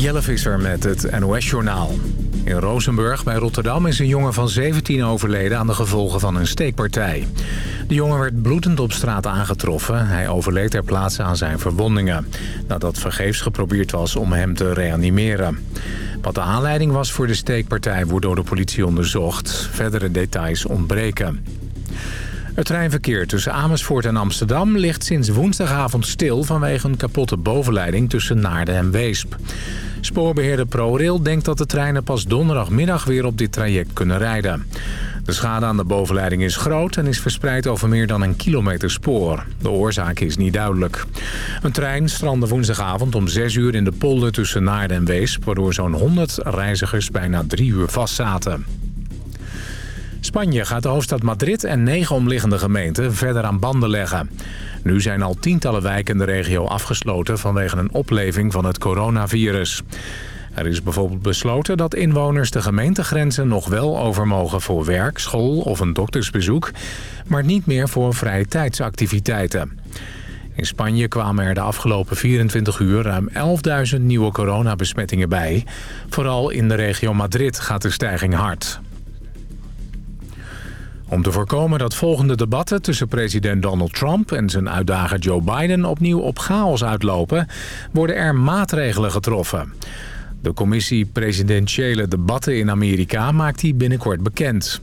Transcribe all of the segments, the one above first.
Jelle Visser met het NOS-journaal. In Rozenburg bij Rotterdam is een jongen van 17 overleden aan de gevolgen van een steekpartij. De jongen werd bloedend op straat aangetroffen. Hij overleed ter plaatse aan zijn verwondingen. Nadat vergeefs geprobeerd was om hem te reanimeren. Wat de aanleiding was voor de steekpartij wordt door de politie onderzocht. Verdere details ontbreken. Het treinverkeer tussen Amersfoort en Amsterdam ligt sinds woensdagavond stil... vanwege een kapotte bovenleiding tussen Naarden en Weesp. Spoorbeheerder ProRail denkt dat de treinen pas donderdagmiddag weer op dit traject kunnen rijden. De schade aan de bovenleiding is groot en is verspreid over meer dan een kilometer spoor. De oorzaak is niet duidelijk. Een trein strandde woensdagavond om 6 uur in de polder tussen Naarden en Weesp... waardoor zo'n 100 reizigers bijna drie uur vastzaten. Spanje gaat de hoofdstad Madrid en negen omliggende gemeenten verder aan banden leggen. Nu zijn al tientallen wijken in de regio afgesloten vanwege een opleving van het coronavirus. Er is bijvoorbeeld besloten dat inwoners de gemeentegrenzen nog wel over mogen voor werk, school of een doktersbezoek, maar niet meer voor vrije tijdsactiviteiten. In Spanje kwamen er de afgelopen 24 uur ruim 11.000 nieuwe coronabesmettingen bij. Vooral in de regio Madrid gaat de stijging hard. Om te voorkomen dat volgende debatten tussen president Donald Trump en zijn uitdager Joe Biden opnieuw op chaos uitlopen, worden er maatregelen getroffen. De commissie Presidentiële Debatten in Amerika maakt die binnenkort bekend.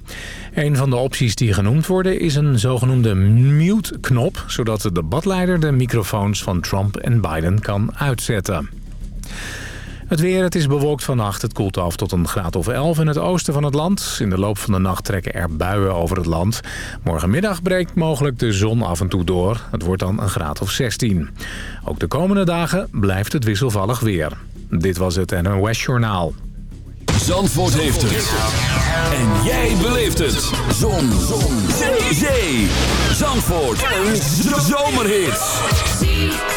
Een van de opties die genoemd worden is een zogenoemde mute-knop... zodat de debatleider de microfoons van Trump en Biden kan uitzetten. Het weer, het is bewolkt vannacht. Het koelt af tot een graad of 11 in het oosten van het land. In de loop van de nacht trekken er buien over het land. Morgenmiddag breekt mogelijk de zon af en toe door. Het wordt dan een graad of 16. Ook de komende dagen blijft het wisselvallig weer. Dit was het NOS Journaal. Zandvoort heeft het. En jij beleeft het. Zon. zon. Zee. Zee. Zandvoort. Een zomerhit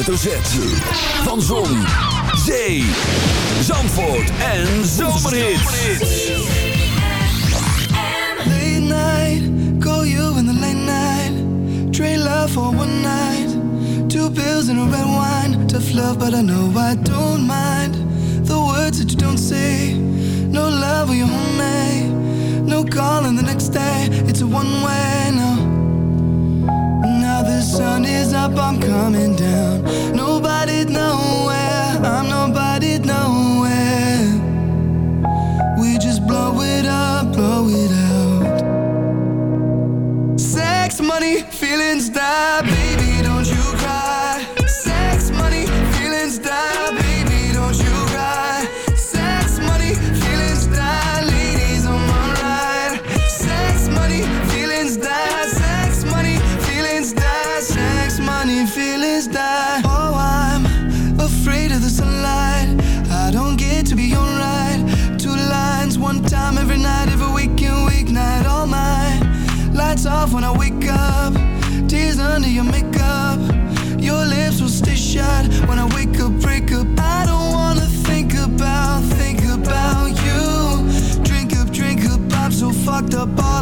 hoofdletter Z money, feelings die, baby. shot when I wake up, break up. I don't wanna think about, think about you. Drink up, drink up, I'm so fucked up. All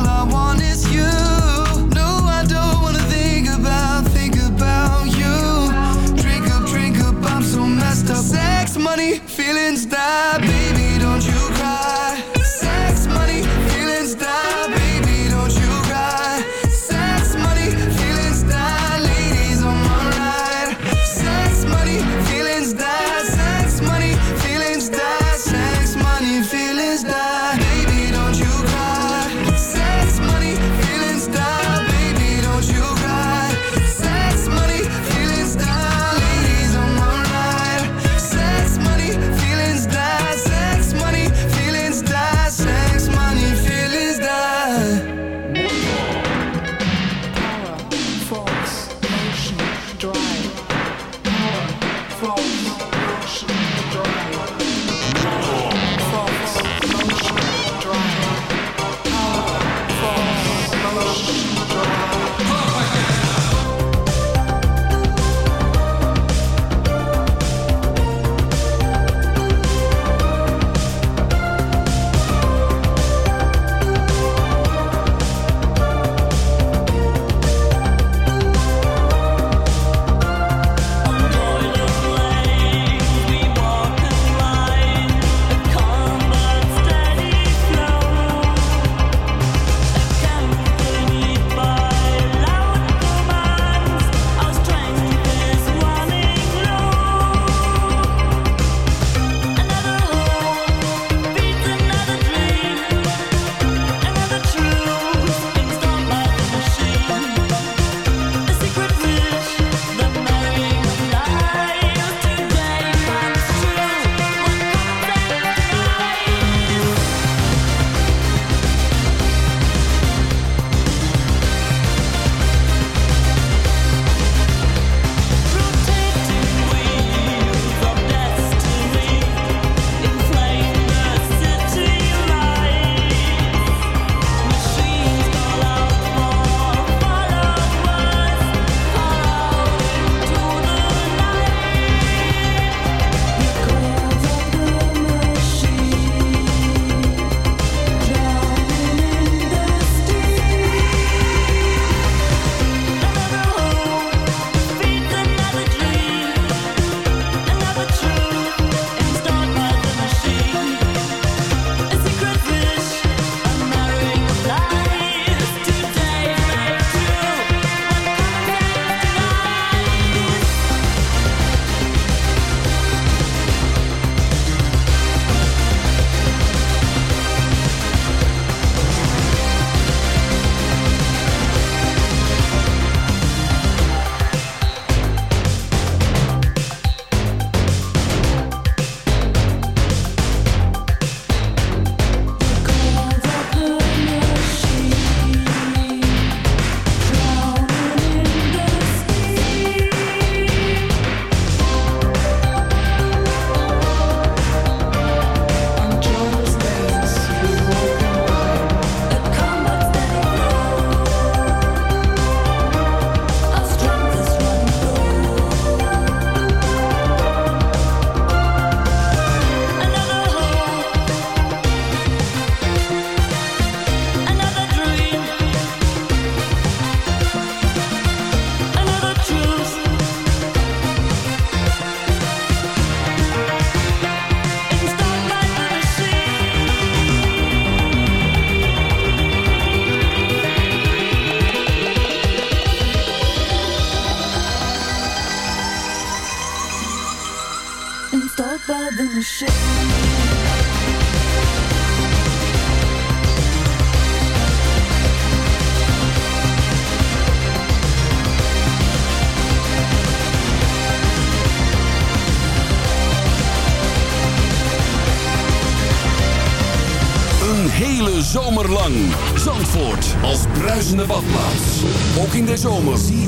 zomer.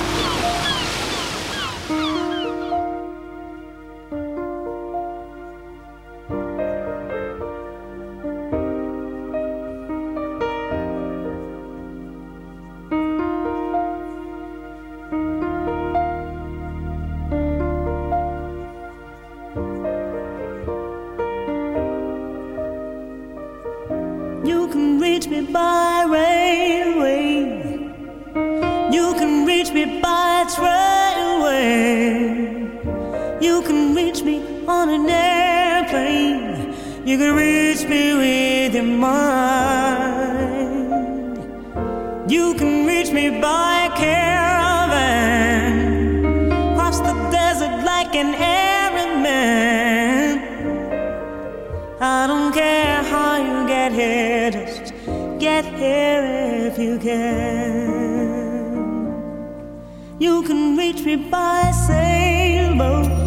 You can reach me by sailboat.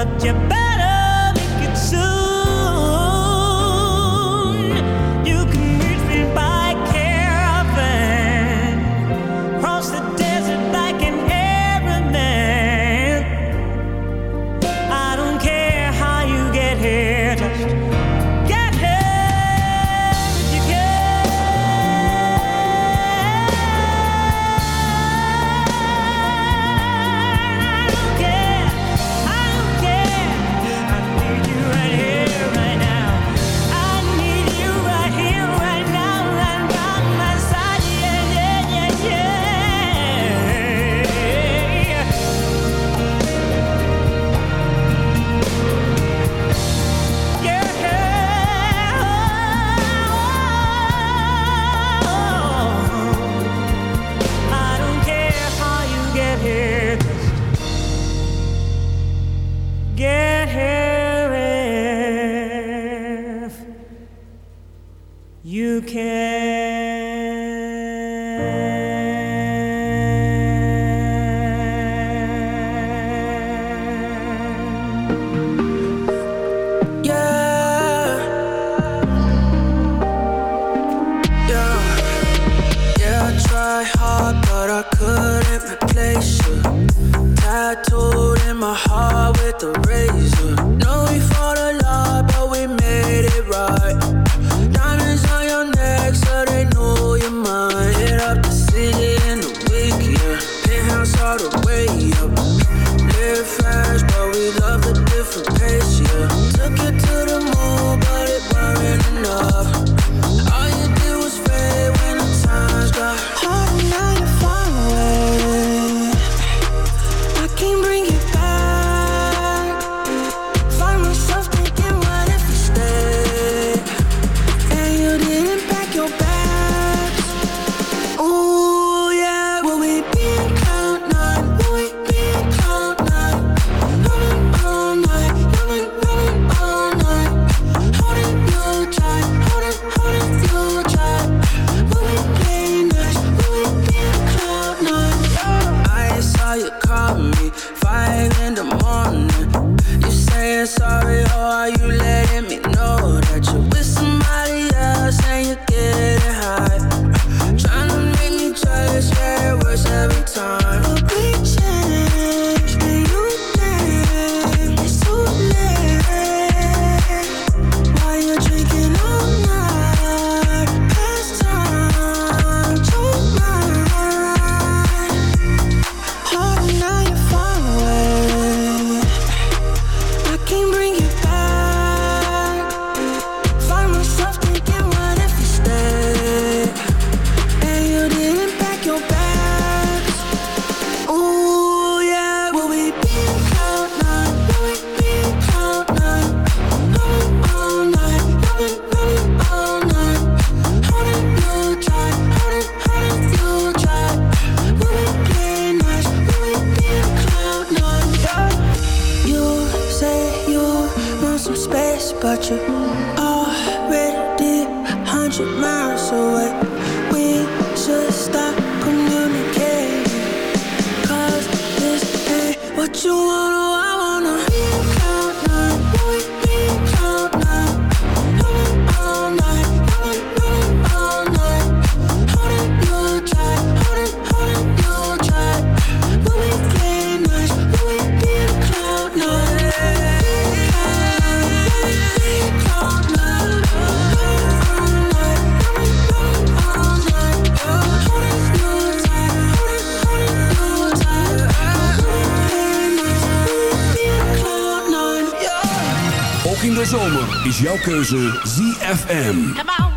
but you better but you're already hundred miles away. Jouw keuze ZFM.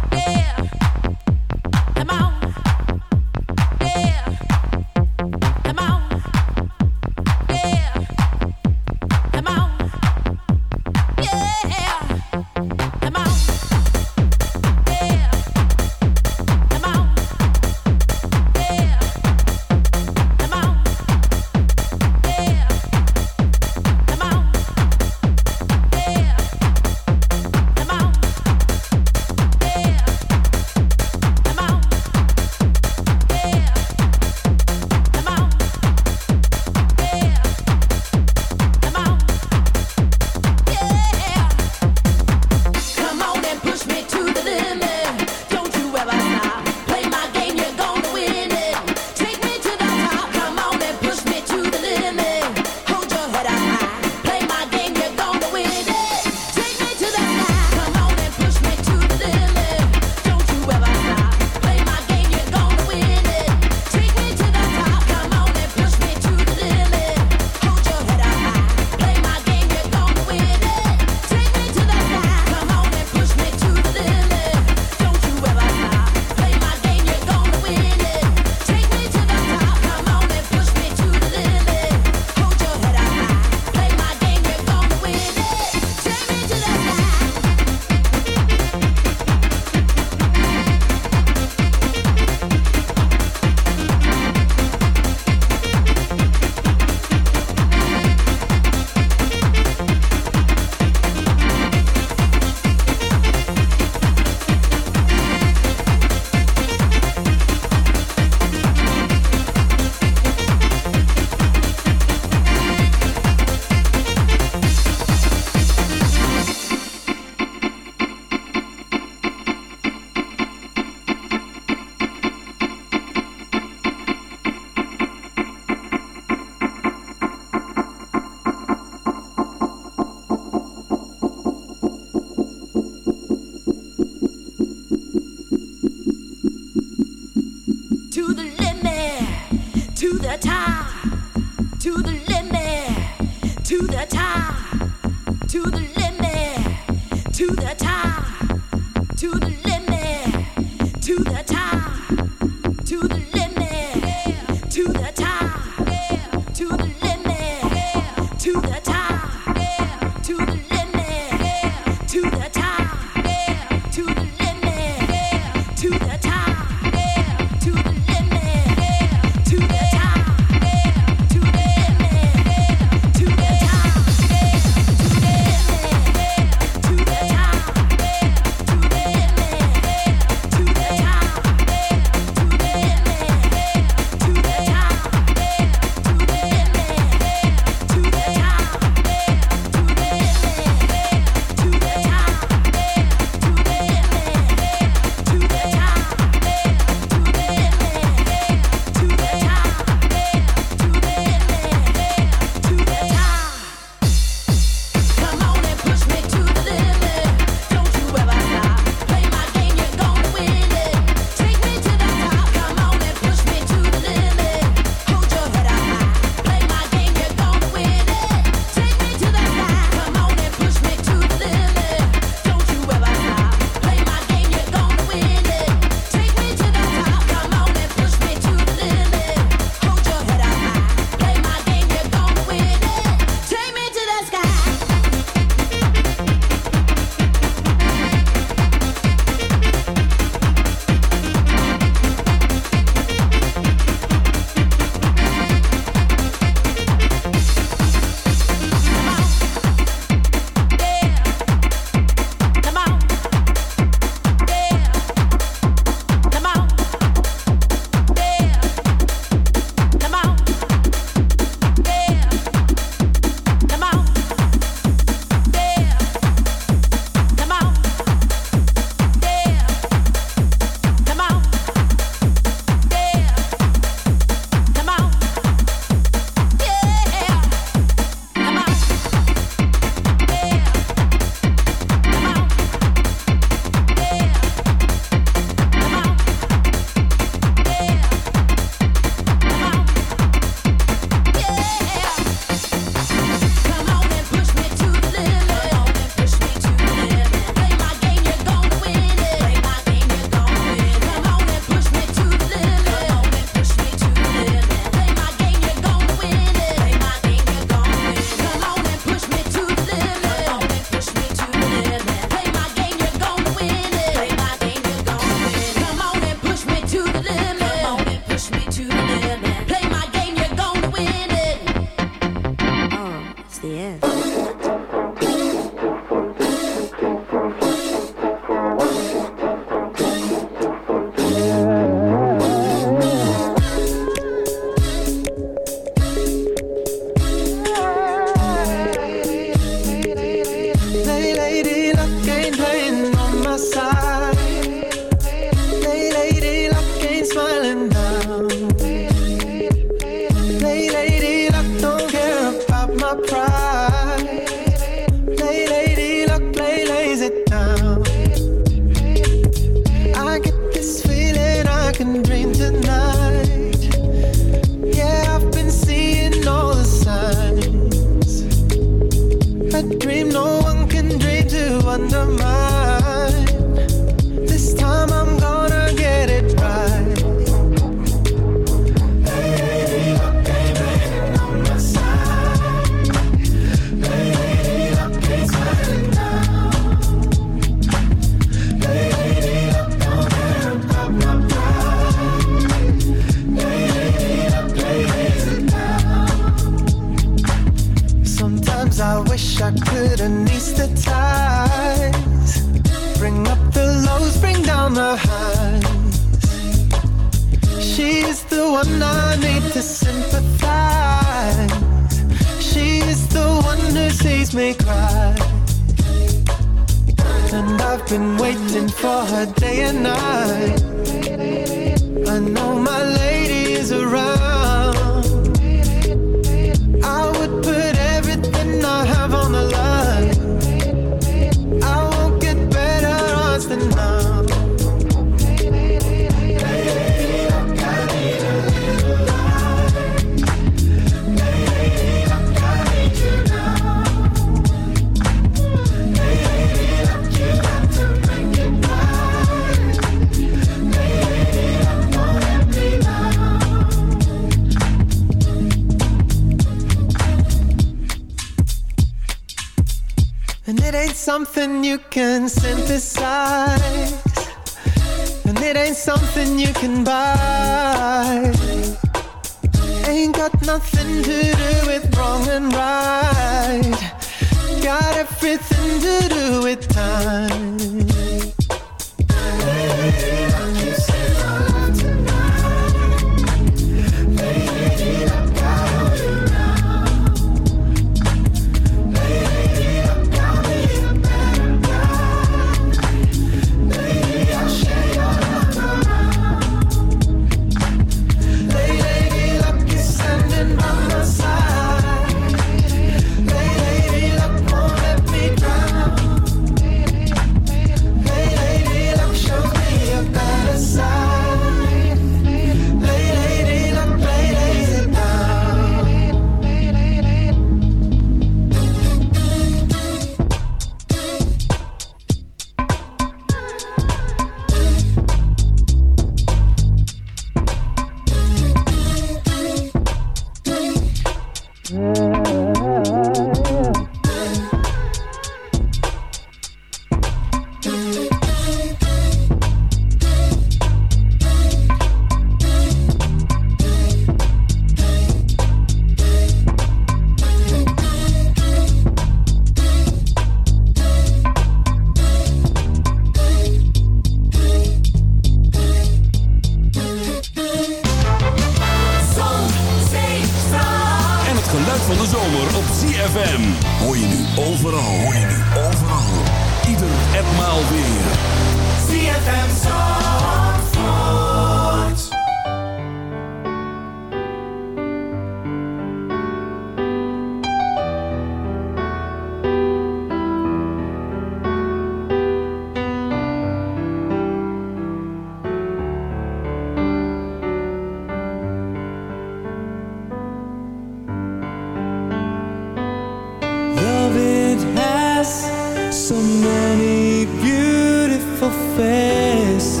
faces,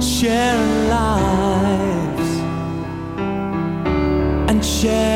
sharing lives and share.